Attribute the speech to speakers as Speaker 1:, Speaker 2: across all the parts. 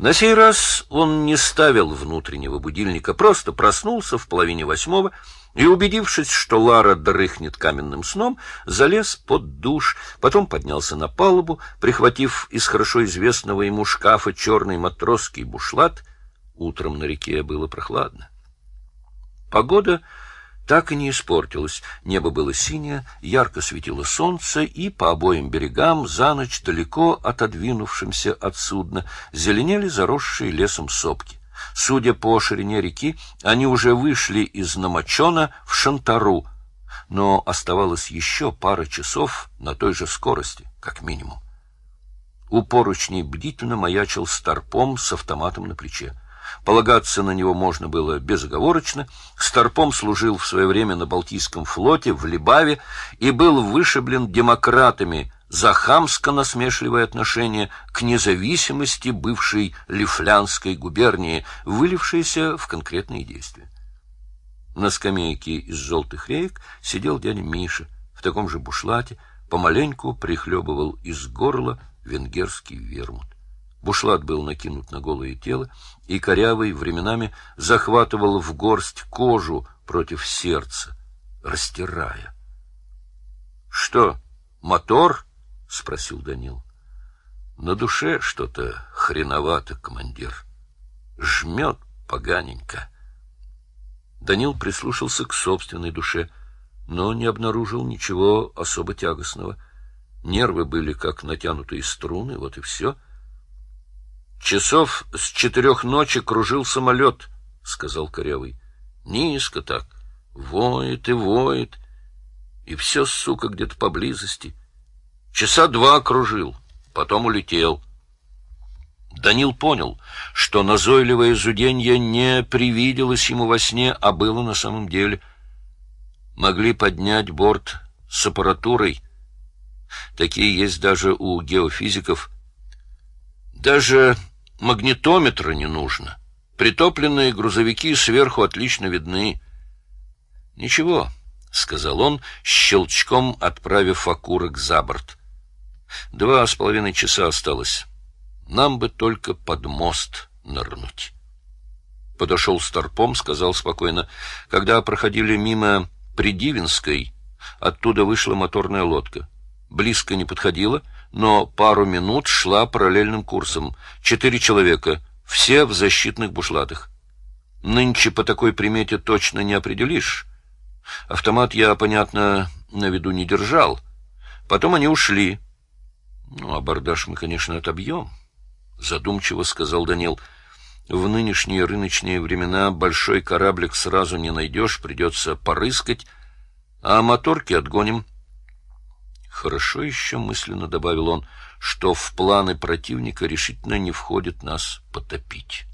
Speaker 1: На сей раз он не ставил внутреннего будильника, просто проснулся в половине восьмого и, убедившись, что Лара дрыхнет каменным сном, залез под душ, потом поднялся на палубу, прихватив из хорошо известного ему шкафа черный матросский бушлат. Утром на реке было прохладно. Погода так и не испортилась. Небо было синее, ярко светило солнце, и по обоим берегам, за ночь далеко отодвинувшимся от судна, зеленели заросшие лесом сопки. Судя по ширине реки, они уже вышли из Намочона в Шантару, но оставалось еще пара часов на той же скорости, как минимум. У поручней бдительно маячил старпом с автоматом на плече. Полагаться на него можно было безоговорочно. Старпом служил в свое время на Балтийском флоте, в Либаве, и был вышиблен демократами за хамско-насмешливое отношение к независимости бывшей Лифлянской губернии, вылившееся в конкретные действия. На скамейке из желтых реек сидел дядя Миша в таком же бушлате, помаленьку прихлебывал из горла венгерский вермут. Бушлат был накинут на голое тело, и корявый временами захватывал в горсть кожу против сердца, растирая. — Что, мотор? — спросил Данил. — На душе что-то хреновато, командир. Жмет поганенько. Данил прислушался к собственной душе, но не обнаружил ничего особо тягостного. Нервы были как натянутые струны, вот и все — Часов с четырех ночи кружил самолет, — сказал Корявый. Низко так, воет и воет, и все, сука, где-то поблизости. Часа два кружил, потом улетел. Данил понял, что назойливое зуденье не привиделось ему во сне, а было на самом деле. Могли поднять борт с аппаратурой. Такие есть даже у геофизиков. Даже Магнитометра не нужно. Притопленные грузовики сверху отлично видны. — Ничего, — сказал он, щелчком отправив окурок за борт. — Два с половиной часа осталось. Нам бы только под мост нырнуть. Подошел старпом, сказал спокойно. Когда проходили мимо Придивинской, оттуда вышла моторная лодка. Близко не подходила — но пару минут шла параллельным курсом. Четыре человека, все в защитных бушлатах. Нынче по такой примете точно не определишь. Автомат я, понятно, на виду не держал. Потом они ушли. Ну, абордаж мы, конечно, отобьем, — задумчиво сказал Данил. В нынешние рыночные времена большой кораблик сразу не найдешь, придется порыскать, а моторки отгоним. Хорошо еще, мысленно добавил он, что в планы противника решительно не входит нас потопить.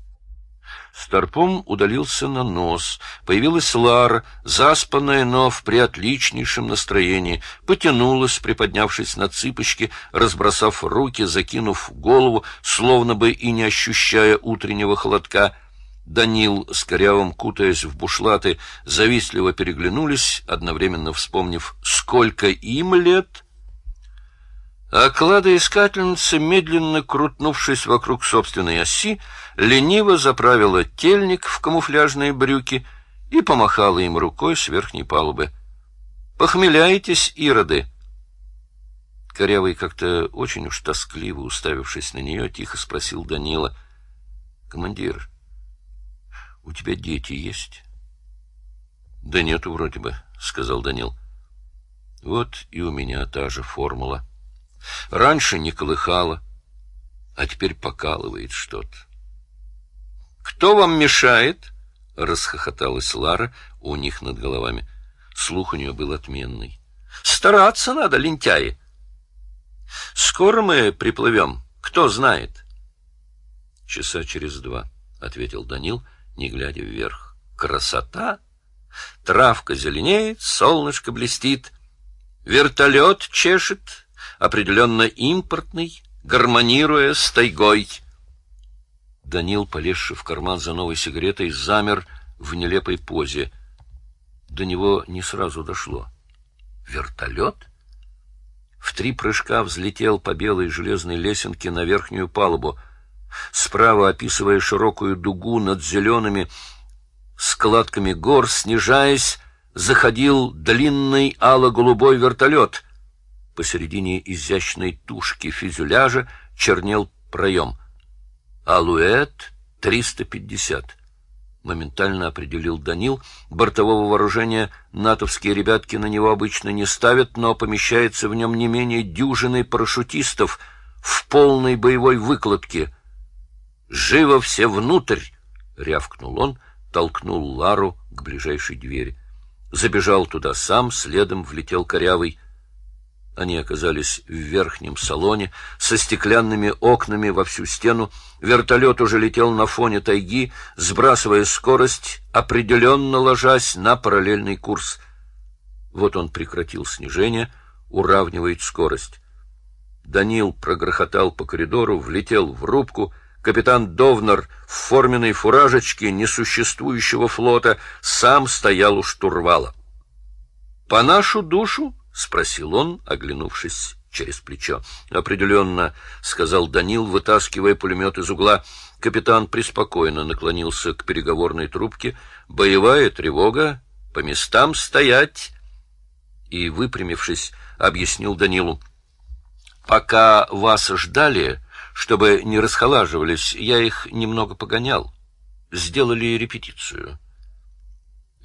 Speaker 1: Старпом удалился на нос. Появилась Лара, заспанная, но в приотличнейшем настроении. Потянулась, приподнявшись на цыпочки, разбросав руки, закинув голову, словно бы и не ощущая утреннего холодка. Данил с корявым, кутаясь в бушлаты, завистливо переглянулись, одновременно вспомнив, сколько им лет — а кладоискательница, медленно крутнувшись вокруг собственной оси, лениво заправила тельник в камуфляжные брюки и помахала им рукой с верхней палубы. «Похмеляйтесь, ироды!» Корявый как-то очень уж тоскливо, уставившись на нее, тихо спросил Данила. «Командир, у тебя дети есть?» «Да нету вроде бы», — сказал Данил. «Вот и у меня та же формула». Раньше не колыхало, а теперь покалывает что-то. «Кто вам мешает?» — расхохоталась Лара у них над головами. Слух у нее был отменный. «Стараться надо, лентяи!» «Скоро мы приплывем, кто знает?» «Часа через два», — ответил Данил, не глядя вверх. «Красота! Травка зеленеет, солнышко блестит, вертолет чешет, определенно импортный, гармонируя с тайгой. Данил, полезший в карман за новой сигаретой, замер в нелепой позе. До него не сразу дошло. Вертолет? В три прыжка взлетел по белой железной лесенке на верхнюю палубу. Справа, описывая широкую дугу над зелеными складками гор, снижаясь, заходил длинный ало-голубой вертолет. Посередине изящной тушки фюзеляжа чернел проем. «Алуэт 350» моментально определил Данил. Бортового вооружения натовские ребятки на него обычно не ставят, но помещается в нем не менее дюжины парашютистов в полной боевой выкладке. «Живо все внутрь!» — рявкнул он, толкнул Лару к ближайшей двери. Забежал туда сам, следом влетел корявый. Они оказались в верхнем салоне со стеклянными окнами во всю стену. Вертолет уже летел на фоне тайги, сбрасывая скорость, определенно ложась на параллельный курс. Вот он прекратил снижение, уравнивает скорость. Данил прогрохотал по коридору, влетел в рубку. Капитан Довнер в форменной фуражечке несуществующего флота сам стоял у штурвала. — По нашу душу? — спросил он, оглянувшись через плечо. — Определенно, — сказал Данил, вытаскивая пулемет из угла. Капитан преспокойно наклонился к переговорной трубке. — Боевая тревога. По местам стоять. И, выпрямившись, объяснил Данилу. — Пока вас ждали, чтобы не расхолаживались, я их немного погонял. Сделали репетицию. —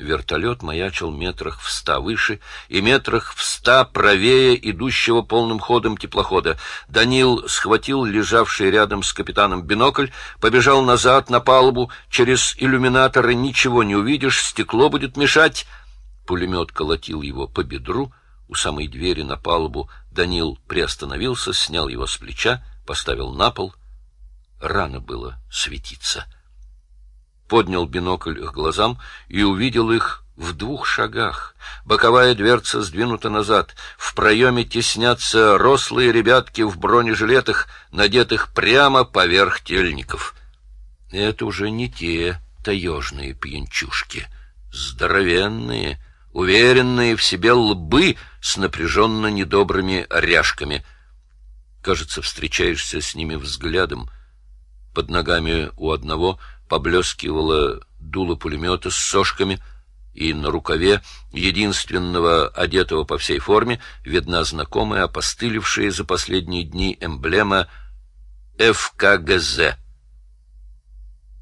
Speaker 1: Вертолет маячил метрах в ста выше и метрах в ста правее идущего полным ходом теплохода. Данил схватил лежавший рядом с капитаном бинокль, побежал назад на палубу. Через иллюминаторы ничего не увидишь, стекло будет мешать. Пулемет колотил его по бедру. У самой двери на палубу Данил приостановился, снял его с плеча, поставил на пол. Рано было светиться поднял бинокль к глазам и увидел их в двух шагах. Боковая дверца сдвинута назад. В проеме теснятся рослые ребятки в бронежилетах, надетых прямо поверх тельников. Это уже не те таежные пьянчушки. Здоровенные, уверенные в себе лбы с напряженно недобрыми ряжками. Кажется, встречаешься с ними взглядом. Под ногами у одного — поблескивало дуло пулемета с сошками, и на рукаве единственного одетого по всей форме видна знакомая, опостылевшая за последние дни эмблема ФКГЗ.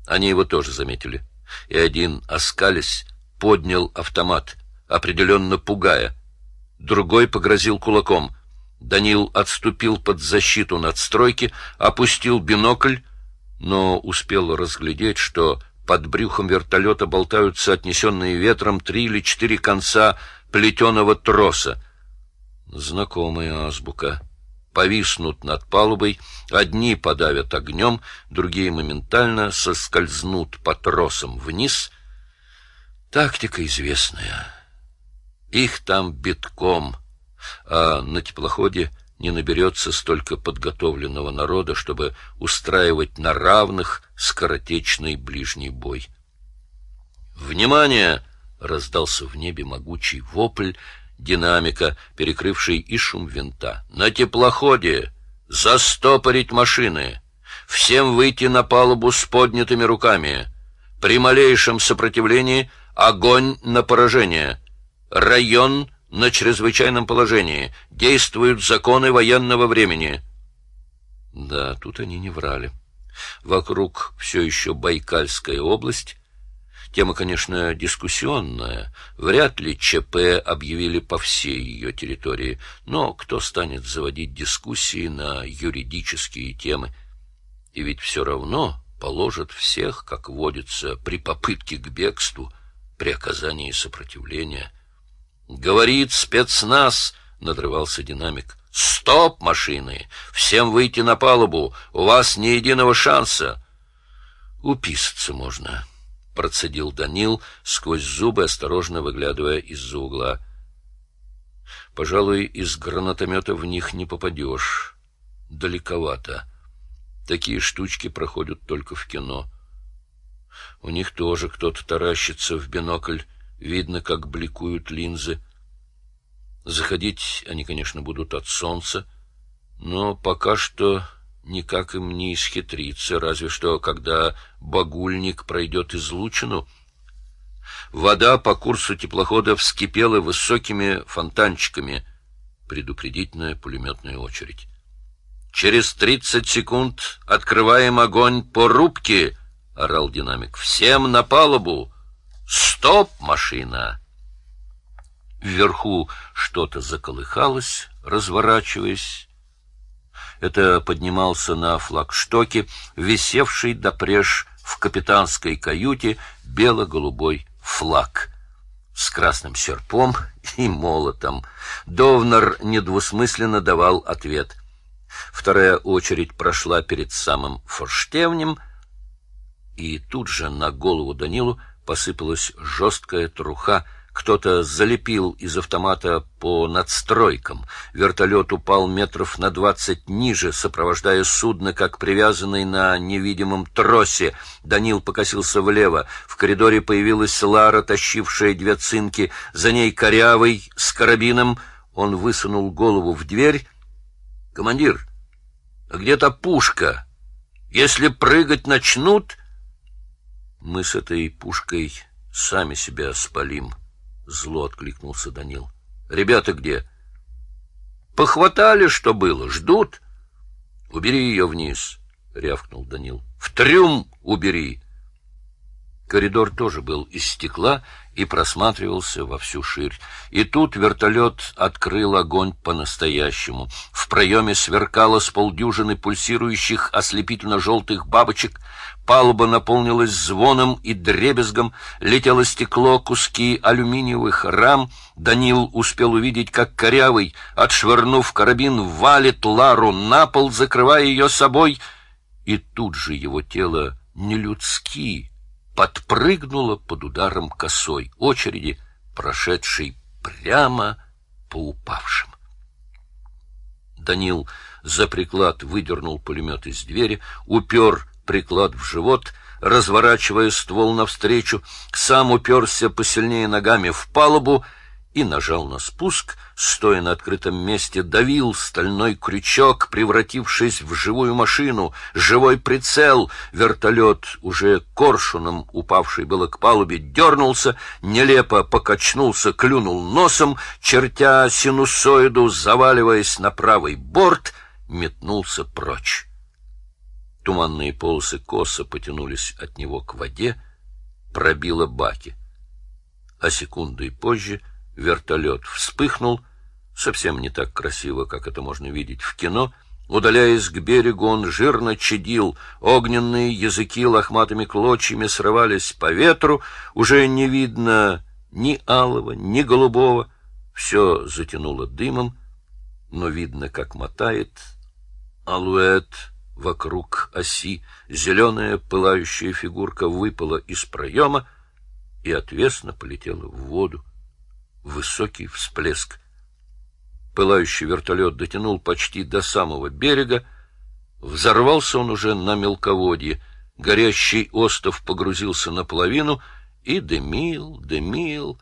Speaker 1: Они его тоже заметили, и один, оскались, поднял автомат, определенно пугая. Другой погрозил кулаком. Данил отступил под защиту надстройки, опустил бинокль, но успел разглядеть, что под брюхом вертолета болтаются отнесенные ветром три или четыре конца плетеного троса. Знакомая азбука. Повиснут над палубой, одни подавят огнем, другие моментально соскользнут по тросам вниз. Тактика известная. Их там битком, а на теплоходе не наберется столько подготовленного народа, чтобы устраивать на равных скоротечный ближний бой. «Внимание!» — раздался в небе могучий вопль, динамика, перекрывший и шум винта. «На теплоходе! Застопорить машины! Всем выйти на палубу с поднятыми руками! При малейшем сопротивлении огонь на поражение! Район — на чрезвычайном положении. Действуют законы военного времени. Да, тут они не врали. Вокруг все еще Байкальская область. Тема, конечно, дискуссионная. Вряд ли ЧП объявили по всей ее территории. Но кто станет заводить дискуссии на юридические темы? И ведь все равно положат всех, как водится, при попытке к бегству, при оказании сопротивления — «Говорит спецназ!» — надрывался динамик. «Стоп, машины! Всем выйти на палубу! У вас ни единого шанса!» «Уписаться можно», — процедил Данил, сквозь зубы, осторожно выглядывая из-за угла. «Пожалуй, из гранатомета в них не попадешь. Далековато. Такие штучки проходят только в кино. У них тоже кто-то таращится в бинокль, Видно, как бликуют линзы. Заходить они, конечно, будут от солнца, но пока что никак им не исхитриться, разве что когда багульник пройдет излучину. Вода по курсу теплохода вскипела высокими фонтанчиками. Предупредительная пулеметная очередь. «Через тридцать секунд открываем огонь по рубке!» — орал динамик. «Всем на палубу! Стоп, машина!» Вверху что-то заколыхалось, разворачиваясь. Это поднимался на флагштоке, висевший допреж в капитанской каюте бело-голубой флаг с красным серпом и молотом. Довнер недвусмысленно давал ответ. Вторая очередь прошла перед самым форштевнем, и тут же на голову Данилу посыпалась жесткая труха, кто-то залепил из автомата по надстройкам. Вертолет упал метров на двадцать ниже, сопровождая судно, как привязанный на невидимом тросе. Данил покосился влево. В коридоре появилась Лара, тащившая две цинки. За ней корявый с карабином. Он высунул голову в дверь. — Командир, а где-то пушка. Если прыгать начнут... Мы с этой пушкой сами себя спалим. Зло откликнулся Данил. Ребята где? Похватали, что было, ждут. Убери ее вниз, рявкнул Данил. В трюм убери. Коридор тоже был из стекла и просматривался во всю ширь. И тут вертолет открыл огонь по-настоящему. В проеме сверкало с полдюжины пульсирующих ослепительно-желтых бабочек. Палуба наполнилась звоном и дребезгом, летело стекло, куски алюминиевых рам. Данил успел увидеть, как корявый, отшвырнув карабин, валит Лару на пол, закрывая ее собой. И тут же его тело нелюдски подпрыгнула под ударом косой очереди, прошедшей прямо по упавшим. Данил за приклад выдернул пулемет из двери, упер приклад в живот, разворачивая ствол навстречу, сам уперся посильнее ногами в палубу и нажал на спуск, стоя на открытом месте, давил стальной крючок, превратившись в живую машину, живой прицел. Вертолет, уже коршуном упавший было к палубе, дернулся, нелепо покачнулся, клюнул носом, чертя синусоиду, заваливаясь на правый борт, метнулся прочь. Туманные полосы косо потянулись от него к воде, пробило баки. А секундой позже — Вертолет вспыхнул, совсем не так красиво, как это можно видеть в кино. Удаляясь к берегу, он жирно чадил, огненные языки лохматыми клочьями срывались по ветру, уже не видно ни алого, ни голубого, все затянуло дымом, но видно, как мотает алуэт вокруг оси, зеленая пылающая фигурка выпала из проема и отвесно полетела в воду высокий всплеск. Пылающий вертолет дотянул почти до самого берега. Взорвался он уже на мелководье. Горящий остов погрузился наполовину и дымил, дымил.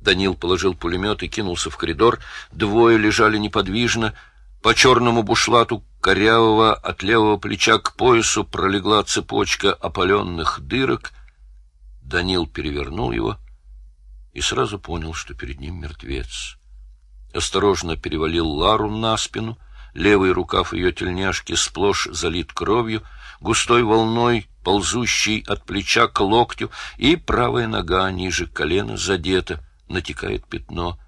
Speaker 1: Данил положил пулемет и кинулся в коридор. Двое лежали неподвижно. По черному бушлату корявого от левого плеча к поясу пролегла цепочка опаленных дырок. Данил перевернул его — и сразу понял, что перед ним мертвец. Осторожно перевалил Лару на спину, левый рукав ее тельняшки сплошь залит кровью, густой волной, ползущей от плеча к локтю, и правая нога ниже колена задета, натекает пятно.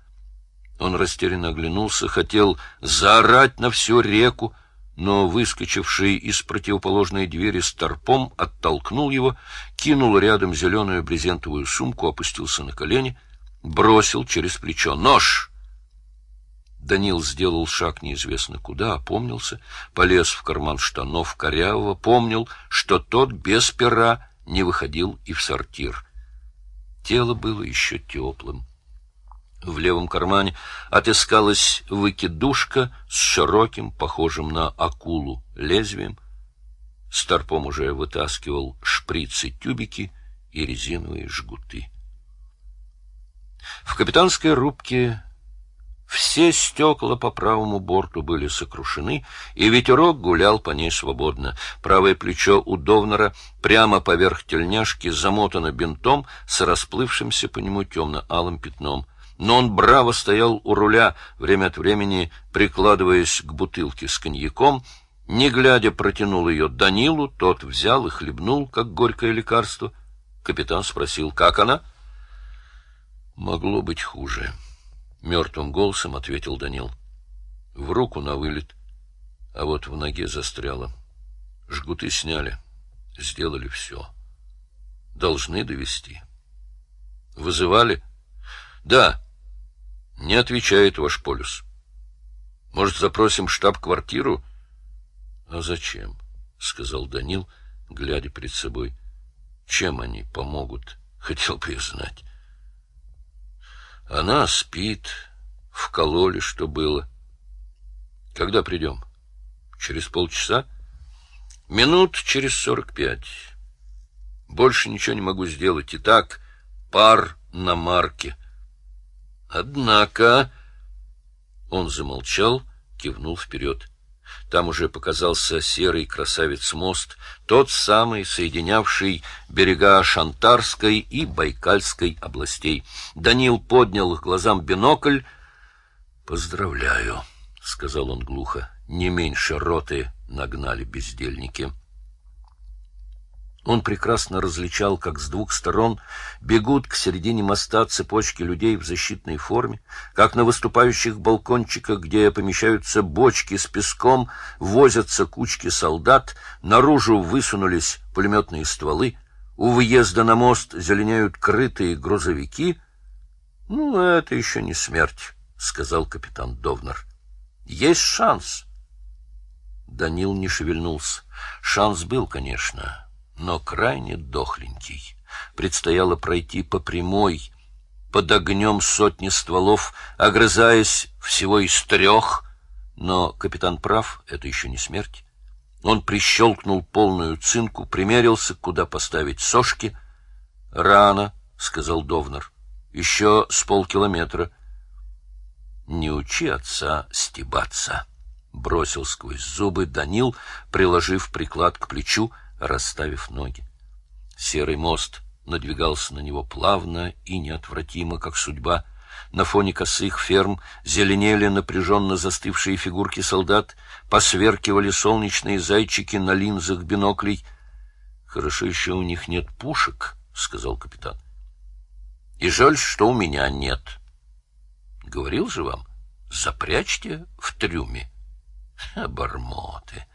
Speaker 1: Он растерянно оглянулся, хотел заорать на всю реку, но выскочивший из противоположной двери старпом оттолкнул его, кинул рядом зеленую брезентовую сумку, опустился на колени, бросил через плечо нож. Данил сделал шаг неизвестно куда, опомнился, полез в карман штанов корявого, помнил, что тот без пера не выходил и в сортир. Тело было еще теплым. В левом кармане отыскалась выкидушка с широким, похожим на акулу, лезвием. Старпом уже вытаскивал шприцы-тюбики и резиновые жгуты. В капитанской рубке Все стекла по правому борту были сокрушены, и ветерок гулял по ней свободно. Правое плечо у Довнера прямо поверх тельняшки замотано бинтом с расплывшимся по нему темно-алым пятном. Но он браво стоял у руля, время от времени прикладываясь к бутылке с коньяком, не глядя протянул ее Данилу, тот взял и хлебнул, как горькое лекарство. Капитан спросил, как она? Могло быть хуже. Мертвым голосом ответил Данил. В руку на вылет, а вот в ноге застряло. Жгуты сняли, сделали все. Должны довести. Вызывали? Да. Не отвечает ваш полюс. Может, запросим штаб-квартиру? А зачем? сказал Данил, глядя перед собой. Чем они помогут? Хотел бы я знать. Она спит, вкололи, что было. Когда придем? Через полчаса? Минут через сорок пять. Больше ничего не могу сделать. И так пар на марке. Однако... Он замолчал, кивнул вперед. Там уже показался серый красавец-мост, тот самый, соединявший берега Шантарской и Байкальской областей. Данил поднял к глазам бинокль. «Поздравляю», — сказал он глухо, — «не меньше роты нагнали бездельники». Он прекрасно различал, как с двух сторон бегут к середине моста цепочки людей в защитной форме, как на выступающих балкончиках, где помещаются бочки с песком, возятся кучки солдат, наружу высунулись пулеметные стволы, у въезда на мост зеленеют крытые грузовики. — Ну, это еще не смерть, — сказал капитан Довнер. — Есть шанс. Данил не шевельнулся. Шанс был, конечно но крайне дохленький. Предстояло пройти по прямой, под огнем сотни стволов, огрызаясь всего из трех, но капитан прав, это еще не смерть. Он прищелкнул полную цинку, примерился, куда поставить сошки. — Рано, — сказал Довнер, — еще с полкилометра. — Не учи отца стебаться, — бросил сквозь зубы Данил, приложив приклад к плечу, — расставив ноги. Серый мост надвигался на него плавно и неотвратимо, как судьба. На фоне косых ферм зеленели напряженно застывшие фигурки солдат, посверкивали солнечные зайчики на линзах биноклей. — Хорошо еще у них нет пушек, — сказал капитан. — И жаль, что у меня нет. — Говорил же вам, запрячьте в трюме. — Обормоты! —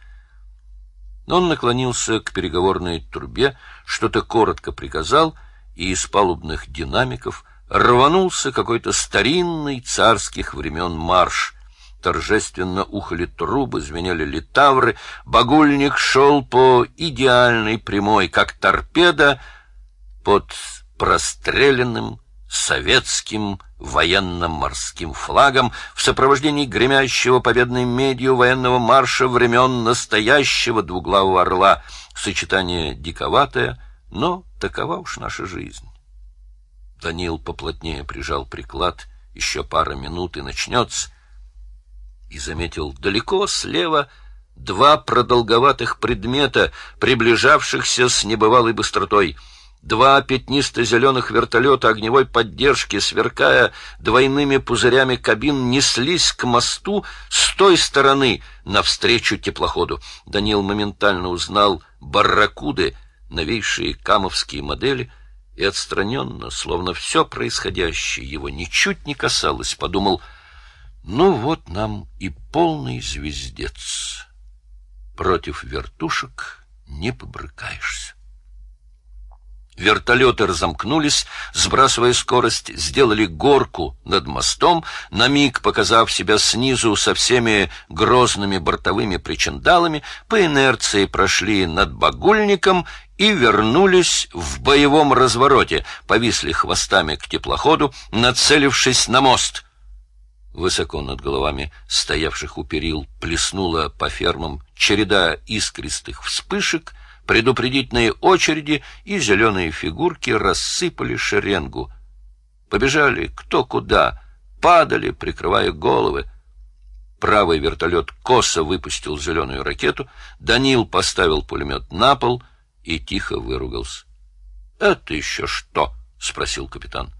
Speaker 1: он наклонился к переговорной трубе, что-то коротко приказал, и из палубных динамиков рванулся какой-то старинный царских времен марш. Торжественно ухали трубы, звенели литавры, багульник шел по идеальной прямой, как торпеда, под простреленным советским военно-морским флагом в сопровождении гремящего победной медью военного марша времен настоящего двуглавого орла. Сочетание диковатое, но такова уж наша жизнь. Данил поплотнее прижал приклад, еще пара минут и начнется, и заметил далеко слева два продолговатых предмета, приближавшихся с небывалой быстротой — Два пятнисто-зеленых вертолета огневой поддержки, сверкая двойными пузырями кабин, неслись к мосту с той стороны навстречу теплоходу. Данил моментально узнал «Барракуды», новейшие камовские модели, и отстраненно, словно все происходящее его ничуть не касалось, подумал «Ну вот нам и полный звездец. Против вертушек не побрыкаешься». Вертолеты разомкнулись, сбрасывая скорость, сделали горку над мостом, на миг показав себя снизу со всеми грозными бортовыми причиндалами, по инерции прошли над багульником и вернулись в боевом развороте, повисли хвостами к теплоходу, нацелившись на мост. Высоко над головами стоявших у перил плеснула по фермам череда искристых вспышек — Предупредительные очереди и зеленые фигурки рассыпали шеренгу. Побежали кто куда, падали, прикрывая головы. Правый вертолет косо выпустил зеленую ракету, Данил поставил пулемет на пол и тихо выругался. — Это еще что? — спросил капитан.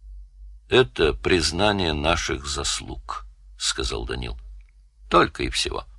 Speaker 1: — Это признание наших заслуг, — сказал Данил. — Только и всего. —